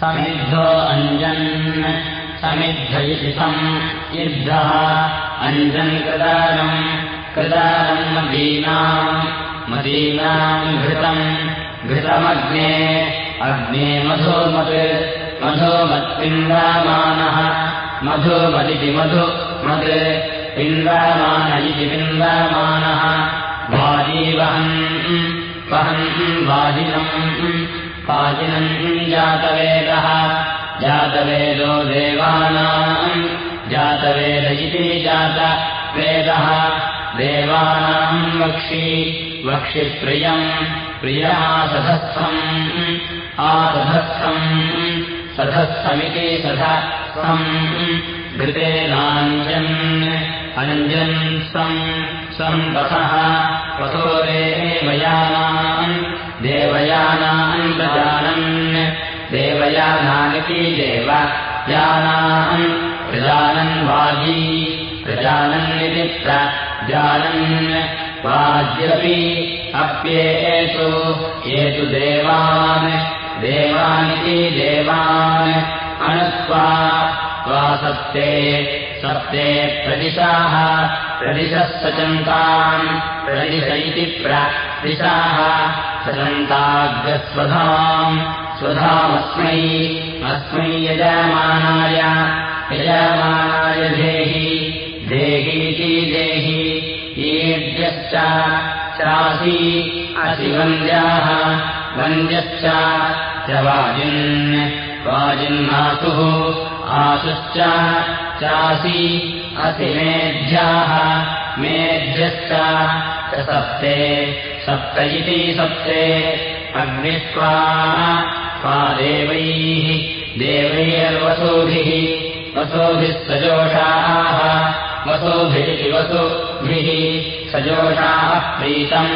समिद्धो अञ्जन् समिद्ध इति सम् इद्धः। अञ्जन् कृदारम् कृदारम् मदीनाम्। मदीनाम् घृतम्। घृतमग्ने अग्ने मधुमत् मधुमत्पिन्दामानः मधुमदिति मधु मद् पिन्दामान इति पिन्दामानः वाजीवहन् वाजिनम् वाजिनम् जातवेदः। जातवेदो देवानाम्। जातवेद इति जातवेदः देवानाम् वक्षि। वक्षिप्रियम् प्रियासधस्थम् आसधस्थम् सधस्थमिति सधस्थम् घृतेनाञ्जन् अञ्जन् सम् सम्पथः पथो देवयानान् देवयानान् प्रजानन् देवयानानिति देवयानान् प्रजानन् वाजी प्रजानन्निति प्रजानन् वाज्यपि अप्येतु ये तु देवान् देवानिति देवान् अणुत्वा वा सप्ते सप्ते प्रदिशाः प्रदिशः सचन्ताम् प्रदिश इति प्रदिशाः सचन्ताग्रस्वधाम् स्वधामस्मै अस्मै यजमानाय यजमानाय देहि देहीति देहि ईड्यश्च चासि असि वन्द्याः वन्द्यश्च च वाजिन् वाजिन्नासुः आसुश्च चासि असि मेध्याः मेध्यश्च च सप्ते सप्त इति सप्ते अग्नित्वा स्वा देवैः देवैर्वसुभिः वसुभिः सजोषाः वसुभिरिति वसुभिः सजोषाः प्रीतम्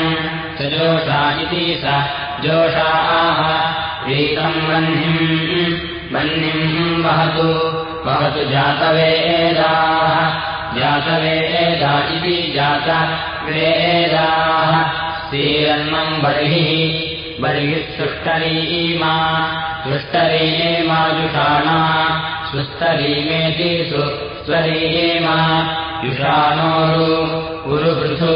सजोषा इति स जोषाः प्रीतम् वह्निम् वह्निम् वहतु वहतु जातवेदाः जातवेदा इति जातवेदाः। श्रीरन्नम् बर्हिः बर्हिः सुष्टरीमा सुष्टरीमाजुषाणा सुस्तरीमेति सुस्वरीमा युषाणोरु उरुपृथु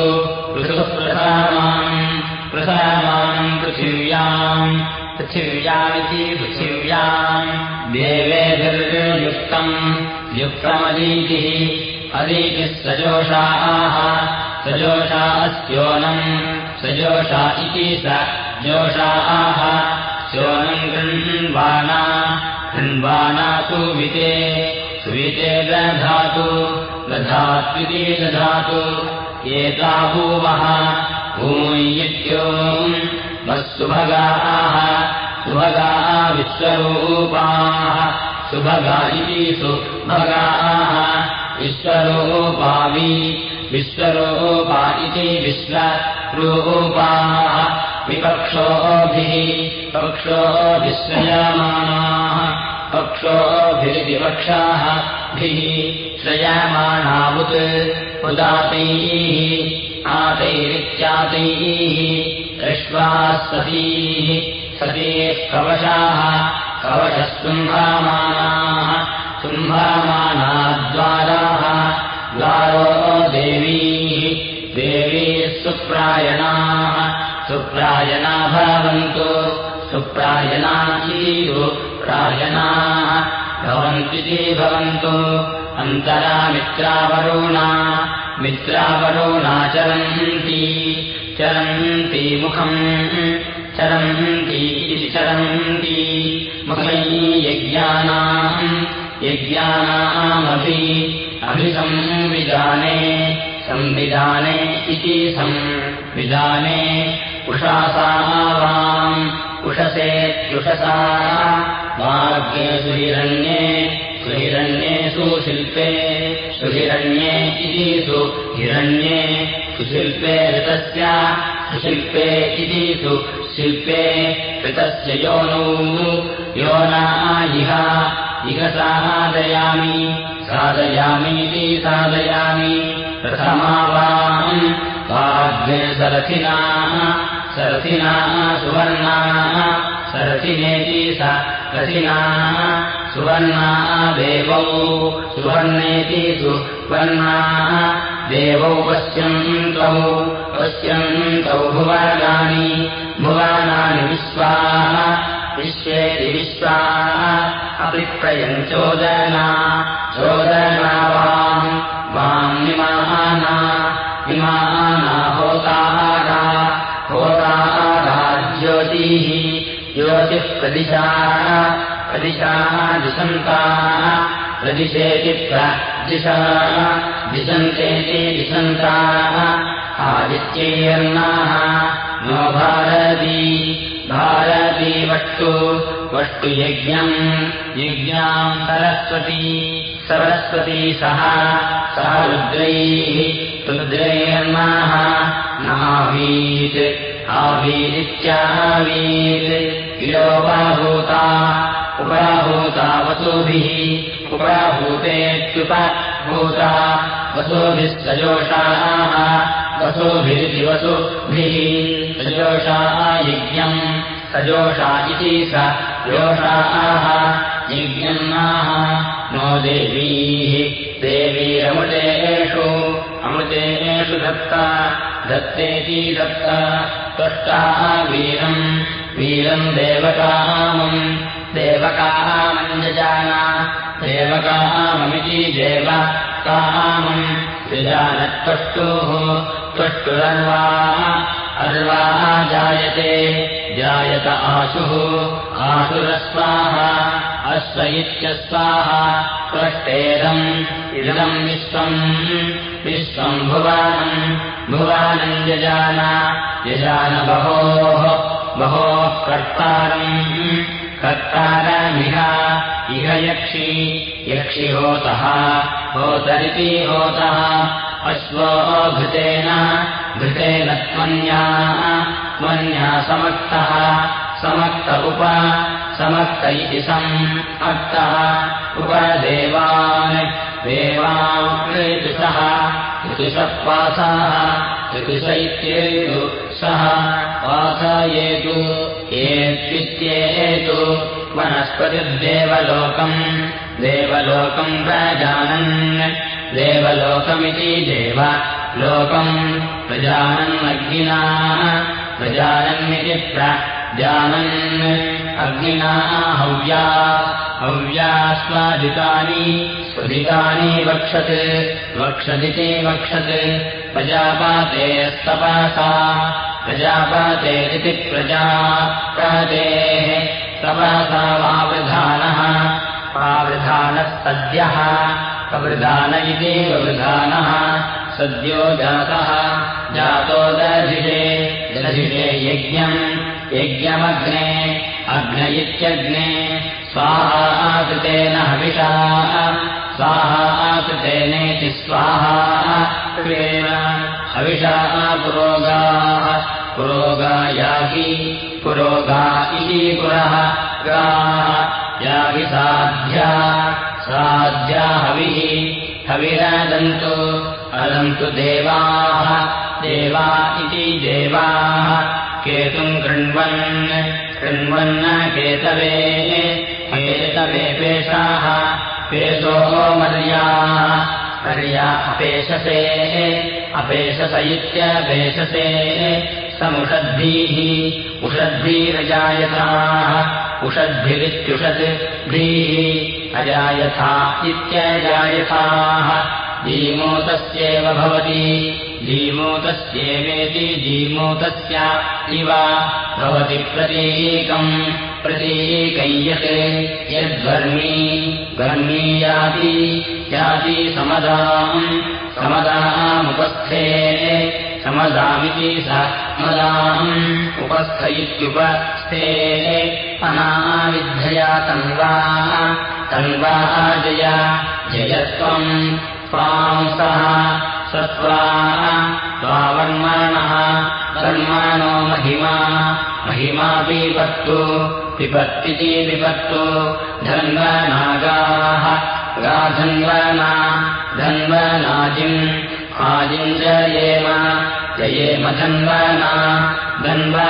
पृथुः प्रसामाम् प्रसामानम् पृथिव्याम् पृथिव्यामिति पृथिव्याम्। देवेभिर्युक्तम् युक्तमदीतिः अदीतिः सजोषाः। सजोषा अस्योनम् सजोषा इति स जोषाः। स्योनम् गृह्वाणा गृह्वाणा सुविते सुविते दधातु। दधात्विति दधातु। एता भूवः। भूमित्यो वःसुभगाः सुभगाः विश्वरूपाः सुभगा इति सुभगाः विश्वरूपावि विश्वरूपा इति विश्वरूपाः विपक्षोभिः पक्षो विश्रयमाणाः पक्षोभिरिति पक्षाः भिः श्रयमाणावुत् उदातैः आतैरित्यातैः रश्वासतीः सतीः कवशाः कवशस्तुम्भामानाः तुम्भामानाद्वाराः द्वारो देवीः देवीः सुप्रायणाः सुप्रायणा भवन्तु सुप्रायणाचीरु प्रायणाः भवन्तु अन्तरा मित्रावरुणा मित्रावरुणा चरन्ती। चरन्ती मुखम्। चरन्ती इति चरन्ती। मुखै यज्ञानाम् यज्ञानामभि अभिसंविधाने। संविधाने इति संविधाने। उषासावाम् उषसेत्युषसा वाग्ये सुहिरण्ये सुहिरण्ये सुशिल्पे सुहिरण्ये इति सुहिरण्ये सुशिल्पे ऋतस्य सुशिल्पे इति सुशिल्पे ऋतस्य योनौ योना इह इह साधयामि साधयामीति साधयामि। प्रथमावाम् वाग्ने सरथिनाः सरथिना सुवर्णा सरथिनेति स रथिना सुवर्णा देवौ सुवर्णेति सुवर्णा देवौ पश्यन्तौ पश्यन्तौ भुवनानि भुवनानि विश्वाः विश्वेति विश्वा अपि प्रयञ्चोदना चोदना वाम् वाम् विमाना होतारा होतारा ज्योतिः ज्योतिः प्रदिशा दिशन्ताः प्रदिशेति प्रदिशा दिशन्तेति दिशन्ताः आदित्यैर्नाः। नो भारती भारती वष्टु वष्टु यज्ञम् यज्ञाम् सरस्वती सरस्वती सह सह रुद्रैः रुद्रैर्नाः। नावीत् आवीदित्यावीत् इलोपाभूता उपाभूता वसुभिः उपाभूतेत्युपभूता वसुभिः सजोषाः सजोषा यज्ञम्। सजोषा इति स योषाः। यज्ञन्नाः नो। देवीः। देवीरमृतेषु अमृतेषु दत्ता। दत्तेति दत्ता। त्वष्टाः वीरम्। वीरम् देवकामम् देवकामम् जजाना देवकाममिति देव कामम् विजानत्वष्टुः त्वष्टुरर्वा अर्वाः जायते जायत आशुः आशुरस्वाहा अश्व इत्यस्वाहा त्वष्टेदम् इदम् विश्वम् विश्वम् भुवानम् भुवानम् यजान यजान बहोः बहोः कर्तारम् कर्तारमिह इह यक्षि। यक्षि होतः। होतरिति होतः। अश्वो घृतेन। घृतेन त्वन्या त्वन्या समक्तः। समक्त उप। समक्त इति समक्तः उपदेवान्। देवान् ऋतुषः ऋतुषः पासाः ऋतुष इत्येतु सः। पासायेतु एत्वित्येतु वनस्पतिर्देवलोकम्। देवलोकम् प्रजानन्। देवलोकमिति देव लोकम्। प्रजानन्नग्निना प्रजानन्निति प्रजानन्। अग्निना हव्या। हव्या स्वादितानि स्वदितानि वक्षत्। वक्षदिति वक्षत्। प्रजापातेस्तपासा प्रजापातेरिति प्रजापातेः तपसा वावृधानः पावृधानस्तद्यः प्रवृधान इति ववृधानः। सद्यो जातः जातो दधिषे दधिषे यज्ञम् यज्ञमग्ने अग्न इत्यग्ने। स्वाहा आकृतेन हविषा स्वाहा आकृतेनेति स्वाहा हविषा पुरोगाः पुरोगा यागी पुरोगा इति पुरः गाः। यागि साध्या साध्या हविः। हविरदन्तु अदन्तु देवाः। देवा इति देवाः। केतुम् कृण्वन् कृण्वन्न केतवे। केतवे पेषाः पेशो मर्याः मर्या अपेशसे अपेशस इत्यपेशसे समुषद्भिः उषद्भिरजायथाः उषद्भिरित्युषद्भिः अजायथा इत्यजायथाः जीमूतस्येव भवति जीमूतस्येवेति जीमूतस्य इव भवति प्रतीकम् प्रतीकम् यत् यद्वर्मी गर्मी याति समदाम्। समदामुपस्थे समदामिति स मदाम् उपस्थ इत्युपस्थे। अनाविद्धया तन्वा। तन्वा जय। जयत्वम् स्वांसः सत्त्वा। त्वावर्माणः कर्माणो महिमा। महिमा पिबत्तु। पिबत्तिति पिबत्तु। धन्वनागाः गाधन्वना धन्वनाजिम् आजिम् जयेम जयेम धन्वना धन्वा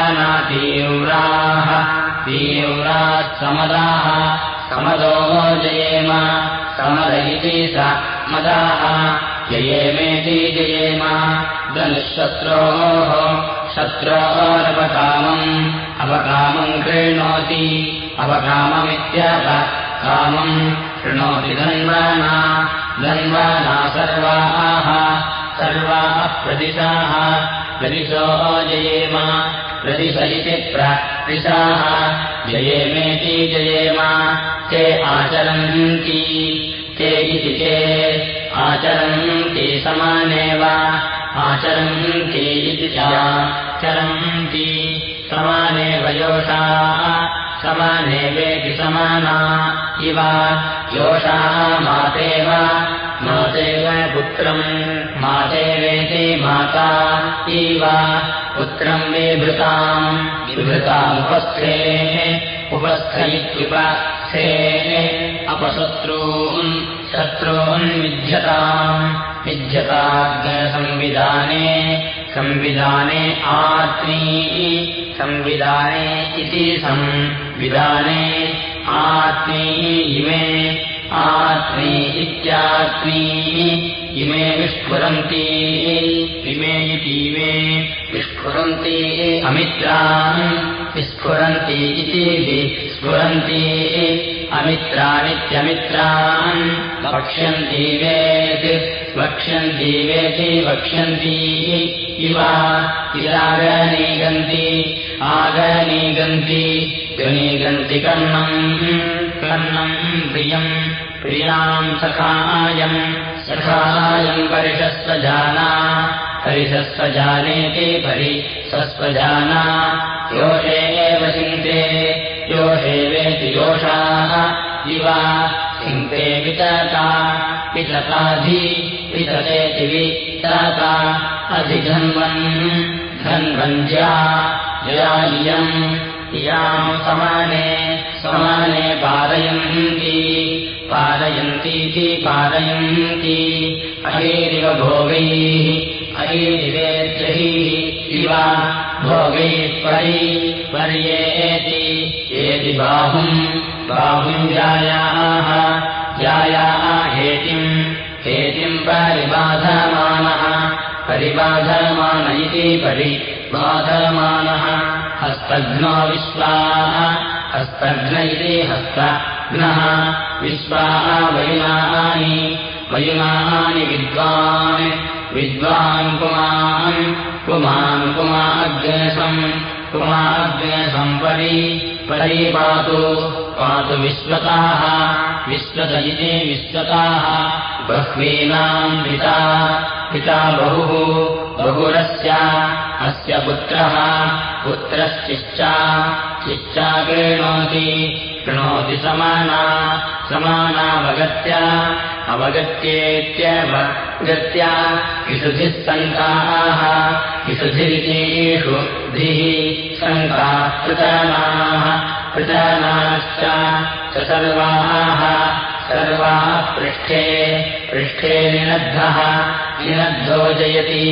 तीव्रात् समदाः समदो जयेम समद इति स मदाः जयेमेति जयेम धनुःशत्रोः शत्रोरपकामम् अपकामम् कृणोति अपकाममित्यप कामम् शृणोति धन्वाना धन्वाना सर्वाः। सर्वाः प्रदिशाः। प्रदिशो जयेम। प्रदिश इति प्रतिशाः जयेमेति जयेम। ते आचरन्ति। ते इति ते आचरन्ति समानेव। आचरन्ति इति चरन्ति समानेव योषाः समानेवेति समाना इव योषाः मातेव मातेव पुत्रम् मातेवेति माता इव पुत्रम् विभृताम् विभृतामुपस्थेः उपस्थ इत्युपस्थे अपशत्रून् शत्रून् विध्यताम् विध्यताज्ञसंविधाने संविधाने आत्मी संविधाने इति संविधाने आत्मी इमे आत्मी इत्यात्मी इमे विस्फुरन्ति इमे इतीमे विस्फुरन्ति अमित्रान् विस्फुरन्ति इति विस्फुरन्ति अमित्रानित्यमित्रान्। वक्ष्यन्ति वेत् वक्ष्यन्ति वेति वक्ष्यन्ति इव इदागनीगन्ति आगनीगन्ति गनीगन्ति कर्णम् कर्णम् प्रियम् प्रियाम् सखायम् सखायम् परिषस्वजाना परिषस्वजानेति परिसस्वजाना योषे एव चिन्ते योषेवेति योषाः इव चिन्ते वितता वितताधि विततेति वितता अधिधन्वन् धन्वञ्ज्या जया इयम् इयाम् समाने समाने पारयन्ती पारयन्तीति पारयन्ति। अहेरिव भोगैः इव भोगैः परि पर्येति एति बाहुम् बाहुम् जायाः जायाः हेतिम् हेतिम् परिबाधमानः परिबाधमान इति परिबाधमानः हस्तघ्नो विश्वाः हस्तघ्न इति हस्तघ्नः विश्वाः वयुनानि वयुनानि विद्वान् विद्वान् पुमान् पुमान् पुमाग्नेशम् पुमाग्नेशम् परि परिपातु पातु विश्वताः विश्वत इति विश्वताः बह्वीनाम् पिता पिता बहुः बहुरस्य अस्य पुत्रः पुत्रश्चिश्चा चिश्चा कृणोति कृणोति समाना समानावगत्य अवगत्येत्यवगत्य इषुधिः सङ्काः इषुधिरितेषु धिः सङ्काः पृतनाः पृतनाश्च च सर्वाः सर्वाः पृष्ठे पृष्ठे निनद्धः निनद्धो जयति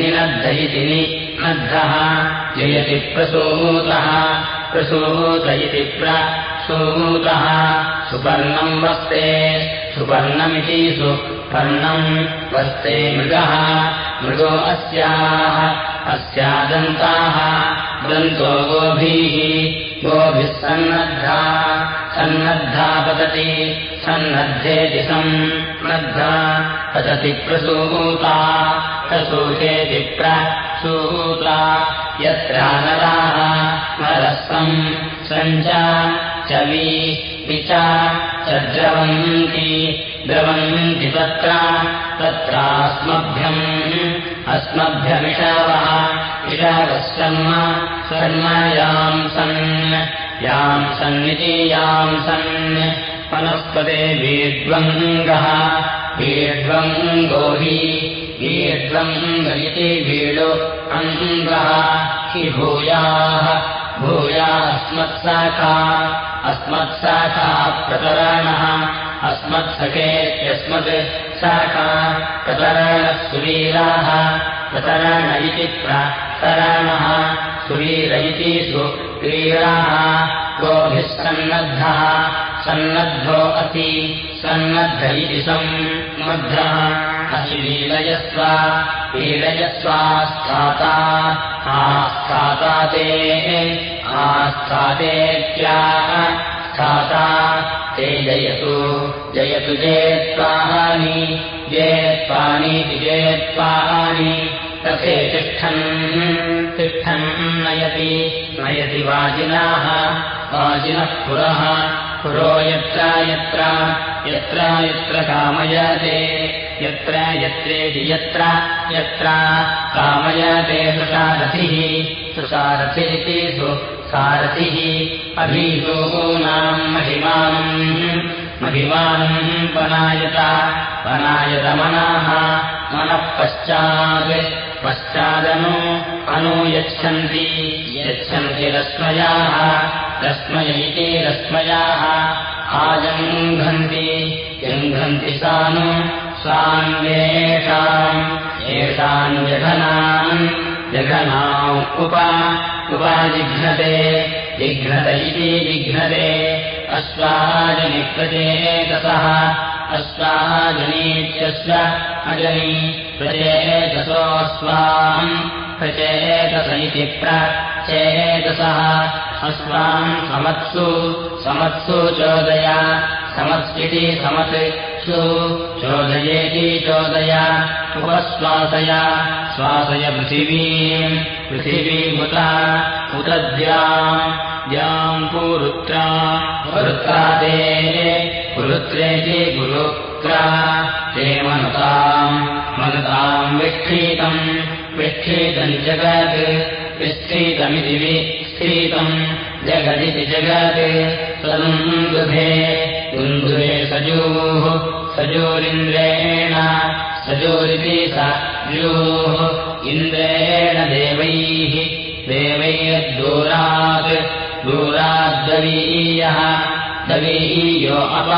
निनद्ध इति निनद्धः जयति प्रसूतः प्रसूत इति प्रसूतः सुपर्णम् वस्ते सुपर्णमिति सुपर्णम् वस्ते मृगः। मृगो अस्याः अस्यादन्ताः। दन्तो गोभिः गोभिः सन्नद्धा सन्नद्धा पतति सन्नद्धेति सन्नद्धा पतति प्रसूता प्रसूतेति प्रसूता। यत्र नराः नरसम् सञ्च च वि विचा च द्रवन्ति द्रवन्ति तत्र तत्रास्मभ्यम् अस्मभ्यमिषावः इषावः शर्म शर्म याम् सन् सन्निति याम् सन् वनस्पते वीड्वङ्गः वीड्वङ्गो हि वीड्वङ्ग इति वीडु अङ्गः हि भूयाः भूया अस्मत्साखा अस्मत्साखा प्रतराणः अस्मत्सखेत्यस्मत् शाखा प्रतरणः सुवीराः प्रतरण इति प्रतराणः सुवीरयिति सु वीराः गोभिः सन्नद्धः सन्नद्धो सन्नद्ध इति सम्मद्धः अशिलीलयस्व लीलयस्वास्थाता आस्थाता ते आस्थातेत्या स्थाता ते जयतु जयतु जेत्वानि जेत्वानीति जेत्वानि तथे तिष्ठन् तिष्ठन् नयति नयति वाजिनाः वाजिनः पुरः पुरो यत्र यत्र यत्र यत्र कामयते यत्र यत्रेति यत्र यत्र कामयते सुषारथिः सुसारथिरिति सु सारथिः अभीसूनाम् महिमानम् महिमानम् पनायत पनायतमनाः मनः पश्चात् पश्चादनु अनुयच्छन्ति यच्छन्ति रश्मयाः रश्मय इति रश्मयाः आजङ्घन्ति जङ्घन्ति सानु सान्येषाम् येषाम् जघनाम् जघना उप उपाजिघ्नते जिघ्नत इति जिघ्नते अश्वाजनिप्रचेतसः अश्वाजनीत्यस्य अजनी प्रचेतसोऽस्वाम् प्रचेतस इति प्रचेतसः अस्वाम् समत्सु समत्सु चोदय समत् सु चोदयेति चोदय उपश्वासय श्वासय पृथिवीम् पृथिवीमुत उतद्याम् द्याम् पुरुत्रा। वृत्रा ते पुरुत्रेति गुरुत्रा। ते मनुताम् मनुताम् विक्षीतम्। विक्षीतम् जगत् विस्त्रीतमिति विस्त्रीतम् जगदिति जगत् सदुन्दुभे दुन्दुभे सजूः सजोरिन्द्रेण सजोरिति सजूः इन्द्रेण देवैः देवैर्दूरात् दूराद्दवीयः दवीयो अप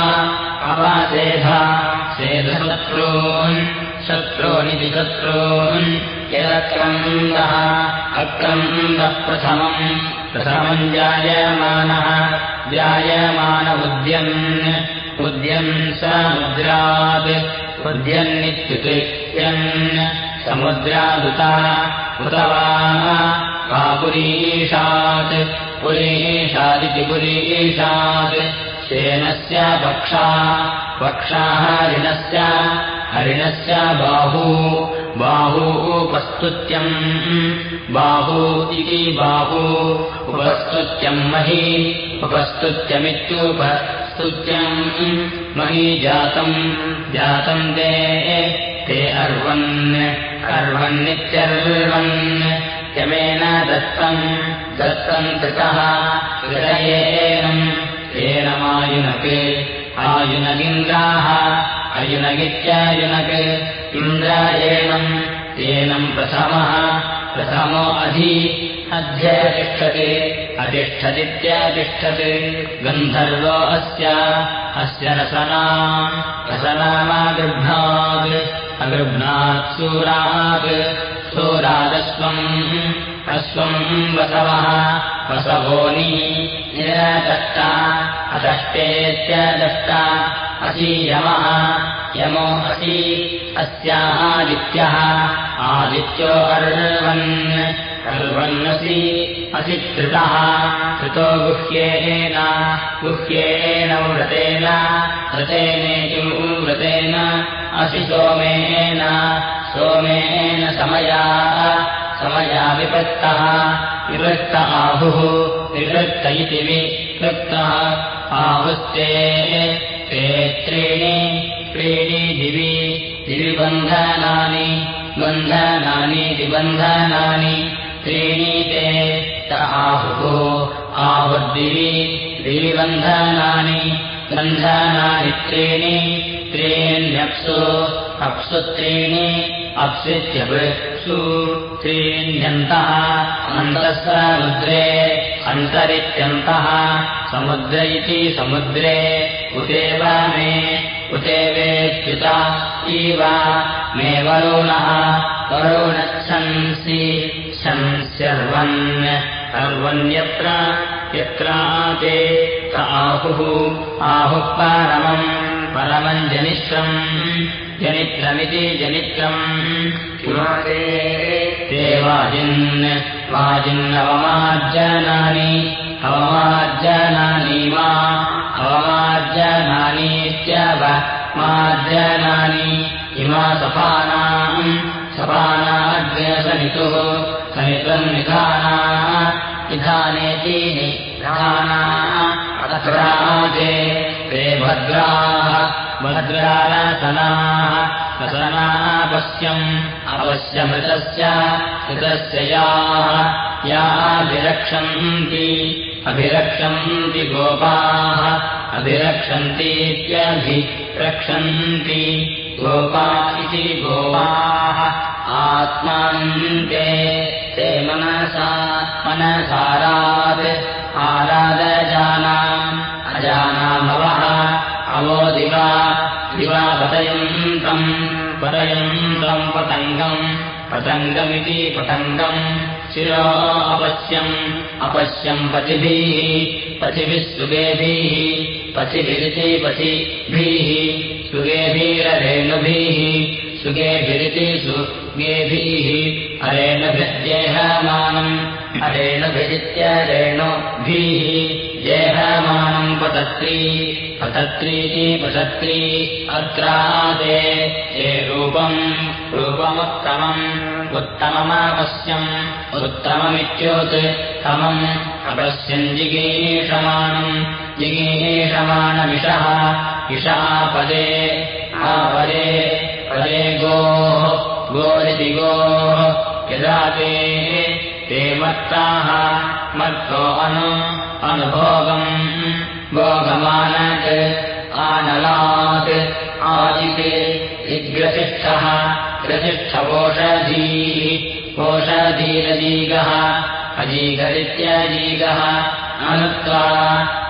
अपासेधा सेधशत्रून् शत्रूनिति शत्रून्। यदक्रन्दः अक्रन्दः प्रथमम् प्रथमम् जायमानः जायमान उद्यन् उद्यन् समुद्रात् उद्यन्नित्युक्यन् समुद्रादुता उत वा पुरीशात् पुरीशादिति पुरीशात्। शेनस्य पक्षा पक्षा हरिणस्य हरिणस्य बाहू बाहू उपस्तुत्यम्। बाहू इति बाहू उपस्तुत्यम् मही उपस्तुत्यमित्युपस्तुत्यम्। मही जातम् जातम् ते ते अर्वन् अर्वन्नित्यर्वन् यमेन दत्तम् दत्तम् कृतः हृदयेनम् एनमायुनक् आयुनगिन्द्राः अयुनगित्यायुनक् इन्द्रायेणम् एनम् प्रथमः प्रथमो अधि अध्यतिष्ठते। अतिष्ठदित्यतिष्ठत् गन्धर्वो अस्य अस्य रसना रसनामागृह्णात् अगृह्णात् सूरात् सूरादस्वम् अश्वम् वसवः वसवोनी निरदष्टा अदष्टेत्यदष्टा असि यमः यमो असि अस्यादित्यः आदित्यो अर्वन् अर्वन्नसि असि कृतः कृतो गुह्येन गुह्येन व्रतेन व्रतेनेति व्रतेन असि सोमेन सोमेन समया समया विपत्तः विवृत्त आहुः विवृत्त इति विवृत्तः आहुस्ते ते त्रीणि त्रीणि दिवि दिविबन्धनानि बन्धनानीति बन्धनानि त्रीणि ते त आहुः आहुर्दिवि दिविबन्धनानि। बन्धनानि त्रीणि त्रीण्यप्सु अप्सु त्रीणि अप्सित्यप्सु त्रीण्यन्तः अन्तः समुद्रे अन्तरित्यन्तः समुद्र इति समुद्रे उदेव मे उदेवेत्युता इव मे वरुणः वरुणच्छंसि शंस्यर्वन् अर्वन्यत्र यत्राते त आहुः आहुः परमम् परमम् जनिष्ठम् जनित्रमिति जनित्रम्। ते वाजिन् वाजिन्नवमार्जनानि अवमार्जनानि वा। अवमार्जनानीत्यव मार्जनानि इमा सपानाम्। सपानाग्र्यसनितुः सनितम् निधाना। निधानेतीनि अत्राजे ते भद्राः भद्रारसनाः रसनापश्यम् अपश्यमृतस्य कृतस्य याः याभिरक्षन्ति। अभिरक्षन्ति गोपाः। अभिरक्षन्तीत्यभिरक्षन्ति गोपा इति गोपाः। आत्मान्ते ते मनसा मनसारात्। आरादजानाम् अजानामवः दिवा दिवा पतयन्तम् पतयन्तम् पतङ्गम् पतङ्गमिति पतङ्गम्। शिरो अपश्यम् अपश्यम् पतिभिः पथिभिः सुगेभिः पथिभिरिति पथिभिः सुगेभिररेणुभिः सुगेभिरिति सुगेभिः अरेणुभिर्जेहमानम् अरेणुभिरित्यरेणुभिः जेहमानम् पतत्री पतत्रीति पतत्री अत्रादे ये रूपम् रूपमुत्तमम्। उत्तममापश्यम् उत्तममित्योत् तमम्। अपश्यम् जिगीषमाणम् जिगीषमाणमिषः इषापदे आपदे पदे गोः गोरिति गोः यदा ते ते मत्ताः मत्तो अनु अनुभोगम् भोगमानत् आनलात् आदित् दिग्रसिष्ठः ग्रसिष्ठवोषधीः ओषधीरजीगः अजीगरित्यजीगः अनुत्वा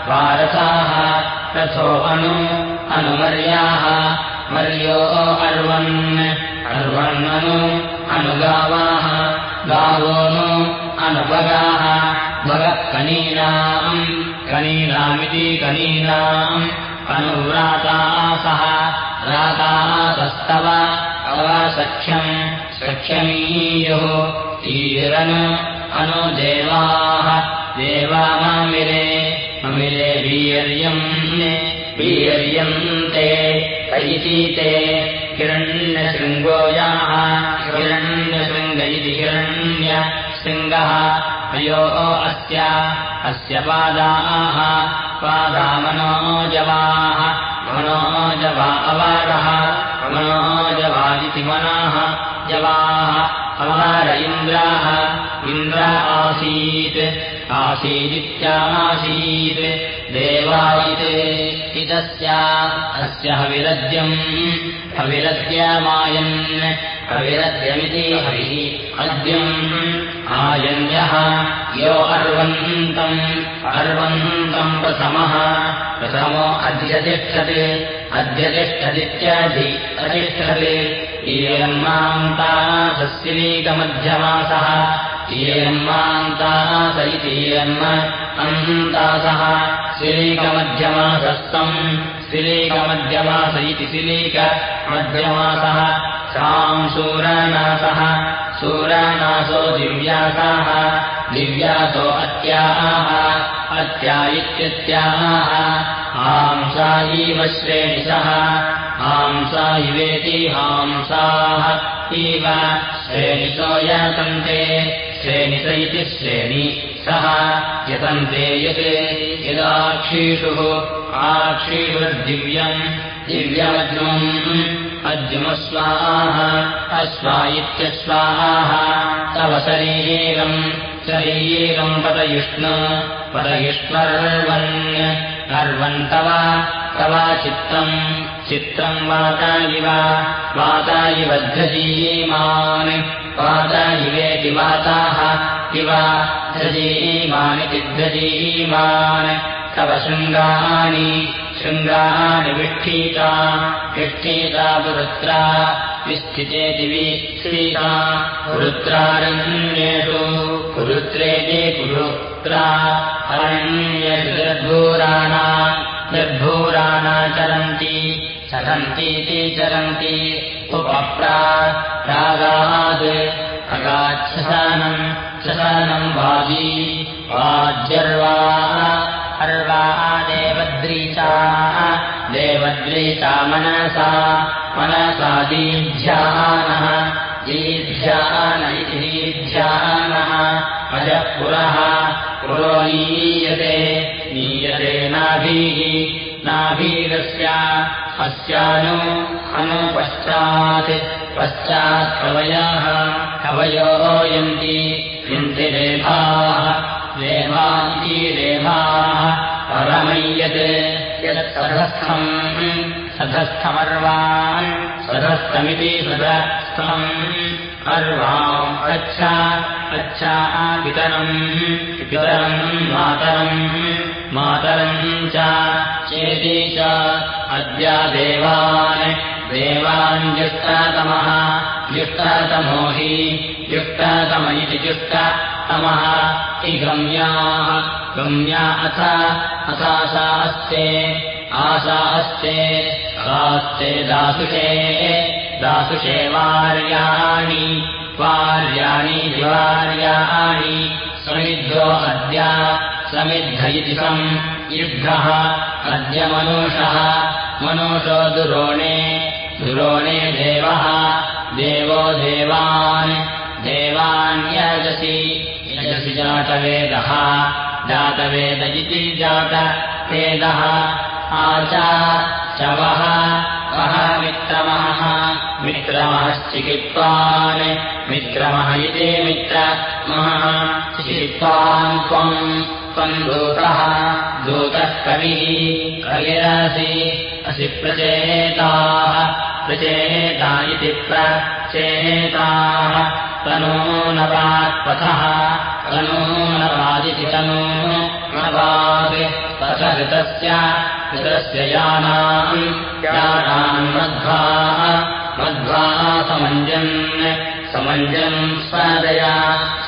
वारसाः रथो अनु अनुमर्याः मर्यो अर्वन् अर्वन्ननु अनुगावाः गावोनु अनुपगाः भगः कनीनाम् कनीनामिति कनीनाम् अनुव्रातासः रातासस्तव अवसख्यम् सख्यमीयुः ईरन् अनुदेवाः देवा मामिरे ममिरे वीर्यम् वीर्यन्ते कैतीते हिरण्यशृङ्गोजाः हिरण्यशृङ्ग इति हिरण्यशृङ्गः अयो अस्य अस्य पादाः पादामनोजवाः मनोजवा अवारः मनोजवादिति मनाः जवाः अवार इन्द्राः इन्द्र आसीत्। आसीदित्यासीत् देवायित् इदस्य अस्य हविरद्यम्। हविरद्यमायन्। हविरद्यमिति हविः अद्यम्। आयन्यः यो अर्वन्तम्। अर्वन्तम् प्रथमः। प्रथमो अध्यतिष्ठत् अध्यतिष्ठदित्याधि अतिष्ठत् इयन्मान्तासस्यलीकमध्यमासः इयन्मान्तास इतीयन्म अन्तासः सिलीकमध्यमासस्तम् सिलीकमध्यमास इति सिलीकमध्यमासः साम् शूरनासः शूरनासो दिव्यासाः दिव्यासो अत्याः अत्या इत्यत्याः हांसा इव श्रेणिसः इवेति हांसाः इव श्रेणिसो यतन्ते श्रेणिस इति श्रेणि। सः यतन्ते यत् यदाक्षीषुः आक्षीषुर्दिव्यम् दिव्यमद्युम् अद्युमस्वाः अश्वा इत्यस्वाः तव शरीरम् शरीरम् पदयुष्ण पदयुष्मर्वन् अर्वन्तव तव चित्तम् चित्तम् वाता इव वाता इव ध्रजीमान् वाता इवेति वाताः इव ध्रजीमानिति ध्रजीमान् तव शृङ्गानि शृङ्गानि विष्ठीता विष्ठीता पुरुत्रा विस्थितेति विश्रीता पुरुत्रारण्येषु पुरुत्रेति पुरुत्रा अरण्येषु निर्भूराणा चरन्ति चरन्तीति चरन्ति उपप्रा रागात् अगाच्छसानम् शसानम् वाजी वाज्यर्वा अर्वा देवद्रीचा देवद्रीचा मनसा मनसा दीध्यान इति दीध्यानः अजः पुरः पुरो नीयते नीयते नाभिः नाभीरस्य अस्यानु अनुपश्चात् पश्चात्कवयः कवयोयन्ति यन्ति रेभाः रेभान्ति रेभाः परमय्यत् यत्सधस्थम् सधस्थमर्वान् सधस्थमिति सधस्थम् अर्वाम् अच्छा अच्छा पितरम् पितरम् मातरम् मातरम् चेति च अद्या देवान् देवान् जुष्टातमः जुष्टातमो हि जुष्टातम इति जुष्टातमः हि गम्याः गम्या अथ अथासा अस्ते आशा अस्ते सास्ते दासुषे दासुषे वार्याणि वार्याणि द्वार्याणि समिद्धो अद्य समिद्ध इति सम् युद्धः अद्य मनुषः मनुषो दुरोणे दुरोणे देवः देवो देवान् देवान्यजसि यजसि जातवेदः जातवेद इति जातवेदः आचा शवः कः मित्रमः मित्रमश्चिकित्वान् मित्रमः इति मित्रमः चिकित्वान् त्वम् त्वम् दूतः। दूतः कविः कविरसि। असि प्रचेताः प्रचेता इति प्रचेताः। तनो नवात्पथः। तनो नवात् पथ ऋतस्य ऋतस्य यानाम् यानान् मध्वाः मध्वाः समञ्जन् समञ्जन् स्वदया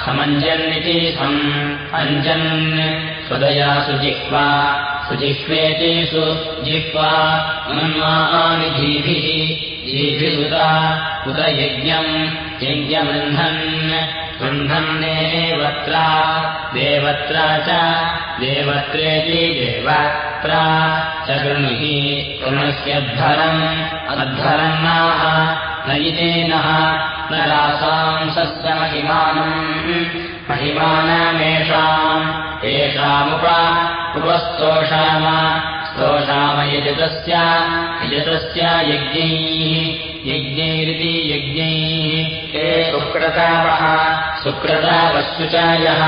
समञ्जन्निति सम् अञ्जन् स्वदया सुजिह्वा सुजिह्वेति सुजिह्वा मन्मानि धीभिः धीभिरुत उत यज्ञम् यज्ञबन्धन् बन्धन् देवत्रा च देवत्रेति देवत्रा च गृणुहि गृणस्यद्धरम् अद्धरन्नाः न इतेनः न रासांसस्य महिमानम् महिमानमेषाम् येषामुप उपस्तोषाम स्तोषाम यजतस्य यजतस्य यज्ञैः यज्ञैरिति यज्ञैः। हे सुक्रतावः सुक्रतावः शुचायः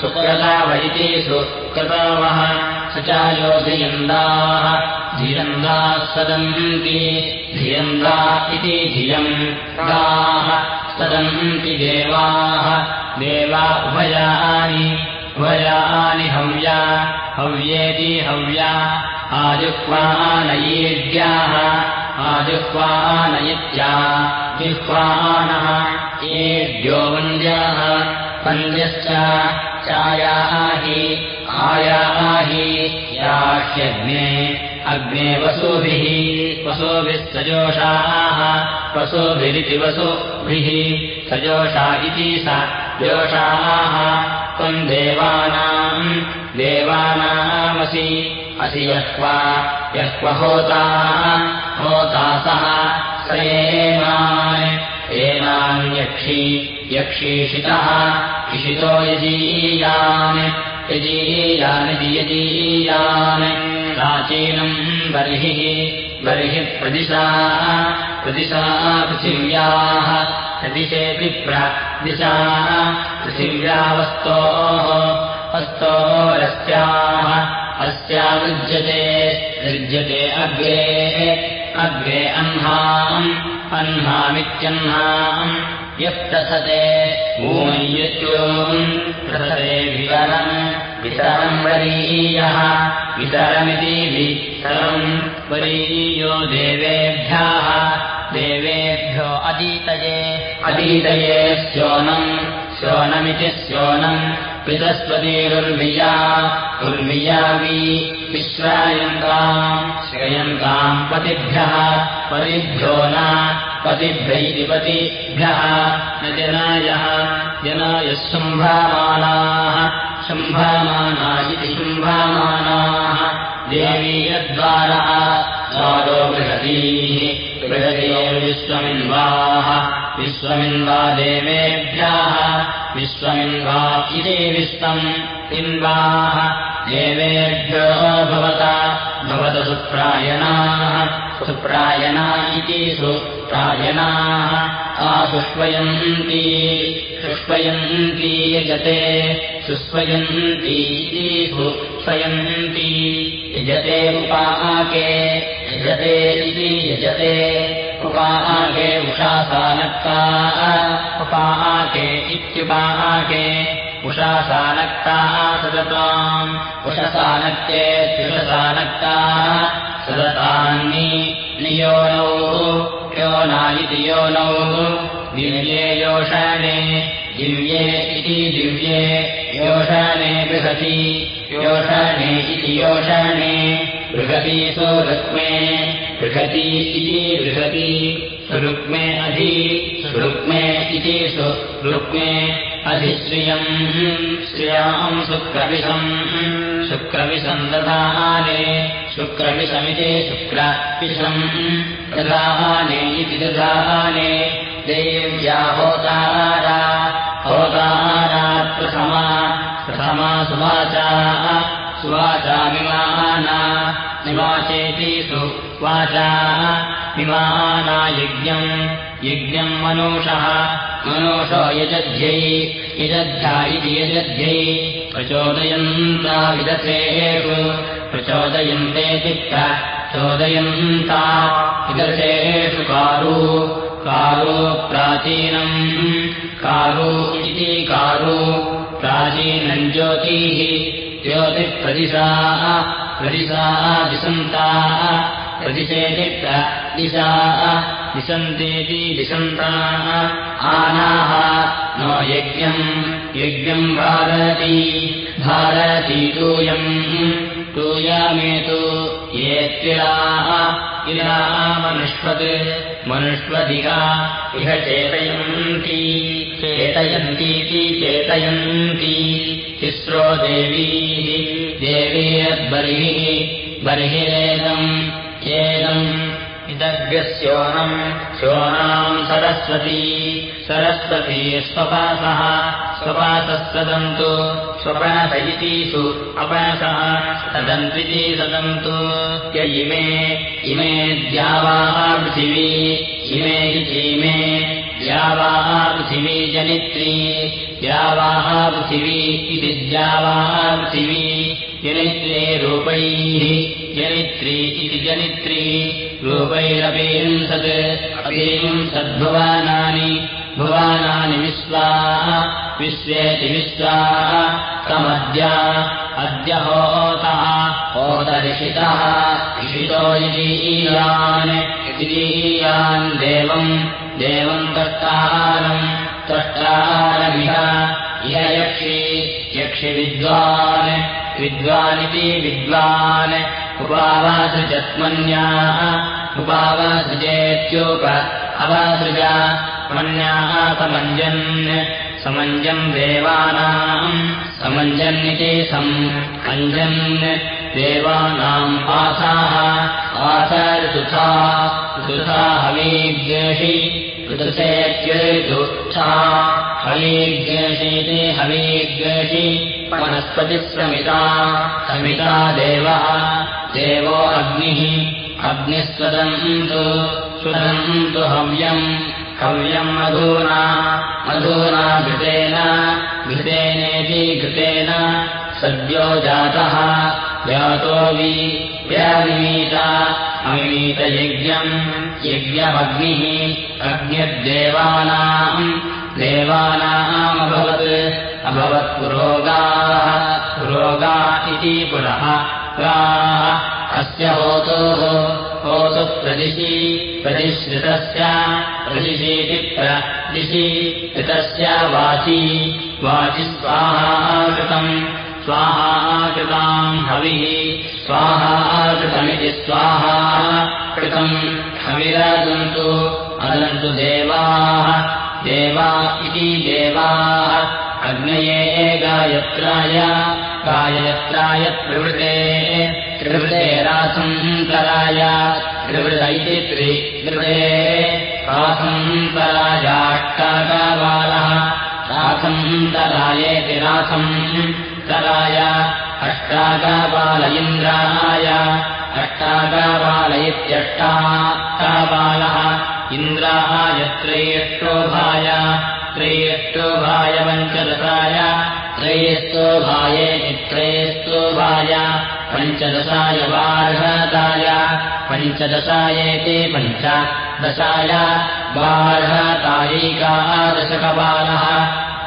सुक्रताव इति सुक्रतावः शुचायो धियन्दाः धियन्दाः सदन्ति धियन्दा इति धियम् दाः सदन्ति देवाः। देवा उभयानि उभयानि हव्या हव्येति हव्या आजुह्वानयीड्याः आजुह्वानयित्या जिह्वानः येड्यो वन्द्याः वन्द्यश्च चायाहि आयाहि याह्यग्ने अग्ने वसुभिः वसुभिः सजोषाः वसुभिरिति वसुभिः सजोषा इति स जोषाः त्वम् देवानाम् देवानामसि असि यह्वा यह्व होता होता सः स एनान् एनान्यक्षी यक्षीषितः इषितो यजीयान् यजीयानिति यजीयान् प्राचीनम् बर्हिः बर्हिः प्रदिशा प्रदिशा पृथिव्याः प्रदिशेति प्रदिशा पृथिव्यावस्तोः हस्तोरस्याः अस्यामुज्यते युज्यते अग्रे अग्रे अह्नाम् अह्नामित्यह्नाम् यः प्रसते भूमय्युत्योम् प्रसते वितरम् वरीयः वितरमिति वितरम् वरीयो देवेभ्यः देवेभ्यो अदीतये अदीतये स्योनम् स्योनमिति स्योनम् पितस्पतिरुर्विया उर्वियावि विश्रायन्ताम् श्रयन्ताम् पतिभ्यः पतिभ्यो न पतिभ्यैति पतिभ्यः न जनायः जनायः शुम्भामानाः शुम्भामाना इति शुम्भामानाः देवीयद्वारः द्वारो बृहतीः बृहतीर्विश्वमिन्वाः विश्वमिन्वा देवेभ्यः। विश्वमिन्वा इति विश्वम् इन्वाः देवेभ्यो भवता। भवत सुप्रायणाः। सुप्रायणा इति सुप्रायणाः। आसुष्वयन्ती सुष्वयन्ती। यजते। सुस्वयन्ती इति सुस्वयन्ती यजते उपाके। यजते इति यजते उपाके उषासानक्ता उपाके इत्युपाके उषासानक्ताः सदताम्। उषसानक्तेत्युषसानक्ताः सदतान्नि नियोनौ योना इति योनौ दिव्ये योषणे दिव्ये इति दिव्ये योषणे बृहति योषणे इति योषणे बृहति सुरुक्मे बृहति इति बृहति सुरुक्मे अधि सुरुक्मे इति सुरुक्मे अधिश्रियम् श्रियाम् शुक्रविषम् शुक्रविषम् दधाने शुक्रविषमिति शुक्रविषम् दधाने इति दधाने देव्या होतारा होतारा प्रथमा प्रथमा सुवाचा सुवाचा विमाना निवाचेति सुवाचा विमाना यज्ञम् यज्ञम् मनुषः मनोषो यजध्यै यजध्या इति यजध्यै प्रचोदयन्ता प्रचोदयन्तेति प्रचोदयन्ता विदथेषु कारू कारो प्राचीनम् कारो इति कारो प्राचीनम् ज्योतिः ज्योतिप्रदिशा प्रदिशा दिशन्ता प्रदिशेति प्रदिशा दिशन्तेति दिशन्ता आनाः नो यज्ञम् यज्ञम् भारती भारती तूयम् तूयामेतु ये तिलाः मनुष्वदिहा इह चेतयन्ती चेतयन्तीति चेतयन्ती। तिस्रो देवीः देवीयद्बर्हिः बर्हिरेदम् एदम् इदग्र्यस्योनम् स्योनाम् सरस्वती। सरस्वती स्वपासः स्वपासः सदन्तु स्वपनस इतिषु अपनसः सदन्त्विति सदन्तु। य इमे इमे द्यावाः पृथिवी। इमे इमे द्यावाः पृथिवी जनित्री। द्यावाः पृथिवी इति द्यावाः पृथिवी। जनित्रे रूपैः जनित्री इति जनित्री रूपैरपींसत् अपींसद्भुवानानि भुवानानि विश्वाः विश्वेति विश्वाः कमद्य अद्य होतः होतरिषितः इषितो यजीयान् यजीयान् देवम् देवम् तष्टाहारमिह इह यक्षि यक्षि विद्वान् विद्वानिति विद्वान् उपावासृजत्मन्याः उपावासृजेत्योप अवासृज। मन्याः समञ्जन्। समञ्जम् देवानाम्। समञ्जन्निति सम् अञ्जन् देवानाम् आसाः। आसऋतुथा ऋतुथा हवीज्ञेषि ऋतुसेत्यऋतुथा हवीज्ञेषीति हवीज्ञेषि वनस्पतिस्रमिता समिता देवः देवो अग्निः। अग्निस्वदन्तु स्वदन्तु हव्यम् हव्यम् मधूना मधूना घृतेन घृतेनेति घृतेन सद्यो जातः जातो वि व्याविमीत अविमीतयज्ञम् यज्ञमग्निः अग्निर्देवानाम् देवानामभवत् अभवत् पुरोगाः पुरोगा इति पुरः गाः अस्य होतोः होतुः प्रदिशि प्रतिश्रितस्य प्रदिशीति प्रदिशि ऋतस्य वाचि वाचि स्वाहाकृतम् स्वाहाकृताम् हविः। स्वाहाकृतमिति स्वाहा कृतम्। हविरदन्तु अदन्तु देवाः। देवा इति देवाः। अग्नये गायत्राय। गायत्राय त्रिवृते। त्रिवृते रासन्तराय। त्रिवृत इति त्रिवृते। रासन्तरायाष्टागाबालः रासन्तरायेति रासम् तराय अष्टागाबाल इन्द्राय अष्टागाबाल इत्यष्टागाबालः इन्द्राय त्रयेष्टोभाय त्रयेष्टोभाय पञ्चदशाय। त्रयेष्टोभायेति त्रयेष्टोभाय पञ्चदशाय बार्हताय पञ्चदशायेति पञ्च दशाय बार्हतायैकादशकपालः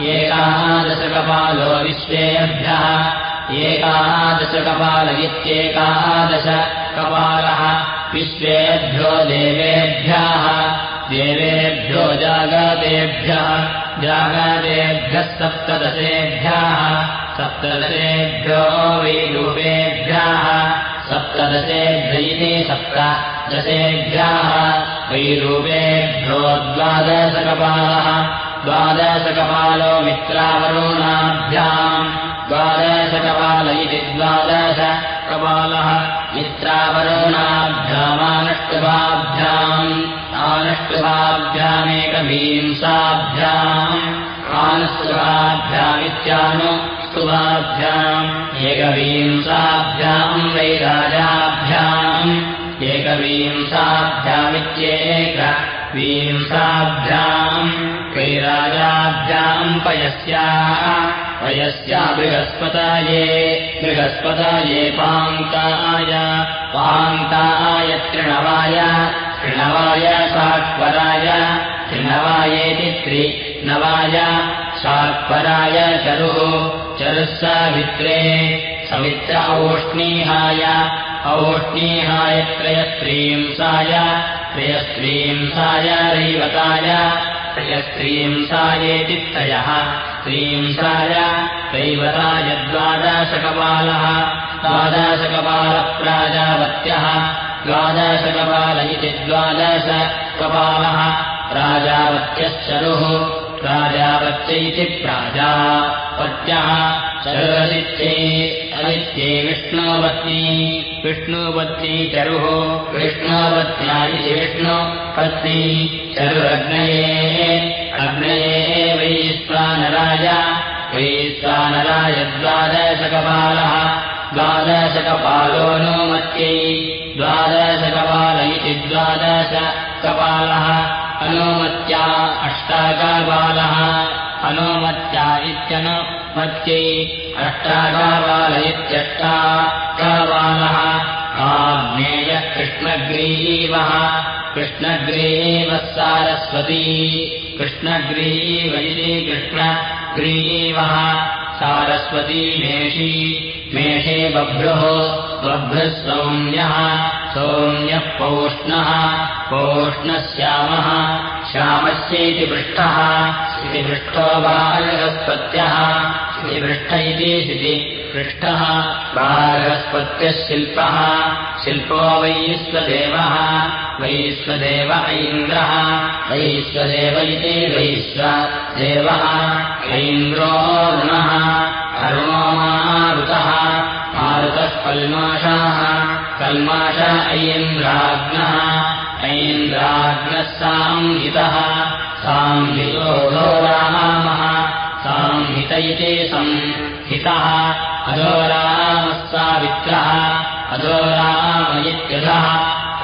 एकादशकपालो विश्वेभ्यः एकादशकपाल इत्येकादशकपालः विश्वेभ्यो देवेभ्यः। देवेभ्यो जागतेभ्यः। जागतेभ्यः सप्तदशेभ्यः। सप्तदशेभ्यो वैरूपेभ्यः। सप्तदशेभ्यैः सप्तदशेभ्यः। वैरूपेभ्यो द्वादशकपालः द्वादशकपालो मित्रावरुणाभ्याम् द्वादशकपाल इति द्वादश कपालः मित्रावरुणाभ्यामानष्टुभाभ्याम् आनष्टुभाभ्यामेकवींसाभ्याम् आनस्तुभाभ्यामित्यानुस्तुभाभ्याम् एकवींसाभ्याम् वैराजाभ्याम् एकवींसाभ्यामित्येक वींसाभ्याम् वैराजाभ्याम् पयस्या पयस्या बृहस्पताये बृहस्पताये पाङ्काय पाङ्काय तृणवाय तृणवाय साक्वराय त्रिणवायेति त्रिनवाय साक्वराय चरुः चरुः सावित्रे समित्र औष्णीहाय औष्णीहाय त्रयस्त्रींसाय त्रयस्त्रींसाय रैवताय त्रयस्त्रींसायेति त्रयः स्त्रींसाय त्रैवताय द्वादशकपालः द्वादशकपालप्राजावत्यः। द्वादशकपाल इति द्वादशकपालः। प्राजावत्यश्चरुः प्राजावत्य इति प्राजापत्यः चरुरदित्यै अदित्यै विष्णोपत्नी विष्णुपत्नी चरुः विष्णोपत्न्या इति विष्णुपत्नी चरुरग्नये अग्नये वैश्वानराय वैश्वानराय द्वादशकपालः द्वादशकपालोऽनुमत्यै द्वादशकपाल इति द्वादशकपालः अनुमत्या अष्टाकपालः अनुमत्या इत्यनुमत्यै अष्टाकपाल इत्यष्टाकपालः आग्नेयः कृष्णग्रीवः कृष्णग्रीवः सारस्वती कृष्णग्रीव इति कृष्णग्रीवः। सारस्वती मेषी मेषे बभ्रुः बभ्रुः सौम्यः सौम्यः पौष्णः पौष्णश्यामः श्यामस्येति पृष्ठः। इति पृष्ठो बालहस्पत्यः इति पृष्ठ इति स्थिति पृष्ठः बालहस्पत्यः शिल्पः। शिल्पो वैश्वदेवः। वैश्वदेव ऐन्द्रः। वैश्वदेव इति वैश्वदेवः। ऐन्द्रो रुणः अरुणो मारुतः। मारुतः कल्माषाः कल्माष ऐन्द्राग्नः रामः साङ्गित इति संहितः। अधोरामः सावित्रः अधोराम इत्यधः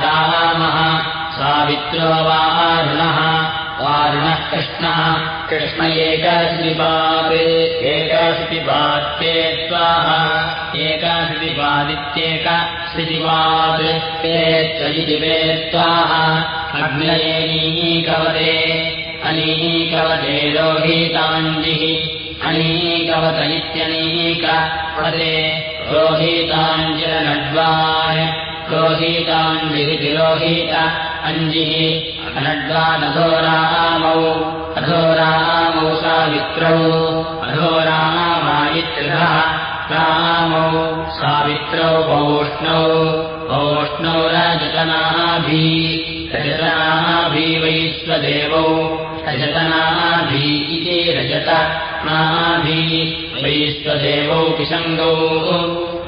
रामः सावित्रो वारुणः वारुणः कृष्णः। कृष्ण एकाशिपात् एकाशितिपात्ये स्वाहा। एकाशितिपादित्येक स्थितिपात् ते त्वयिदिवे स्वाहा। अग्नयेनीकवते अनीकवते रोहिताञ्जिः अनीकवत इत्यनीकवते रोहिताञ्जलनड्वान् लोहीताञ्जिरितिरोहीत अञ्जिः अनड्वानधोरामौ अधोरामौ सावित्रौ अधोरामायित्रिभः रामौ सावित्रौ वोष्णौ वोष्णौ रजतनाभी रजतनाभी वैश्वदेवौ रजतनाभी इति रजत नाभी वैश्वदेवौ पिशङ्गौ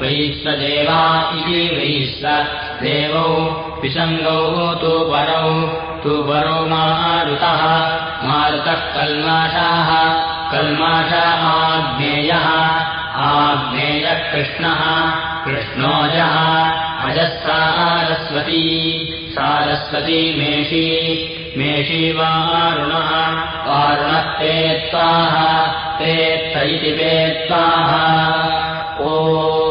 वैश्वदेवा इति वैश्वदेवौ पिशङ्गौ तु परौ तु परो मारुतः। मारुतः कल्माषाः कल्माषा आग्नेयः आग्नेयकृष्णः कृष्णोजः अजः सारस्वती। सारस्वती मेषी। मेषी वारुणः। वारुणः ते त्वाः। ते इति वेत्ताः ओ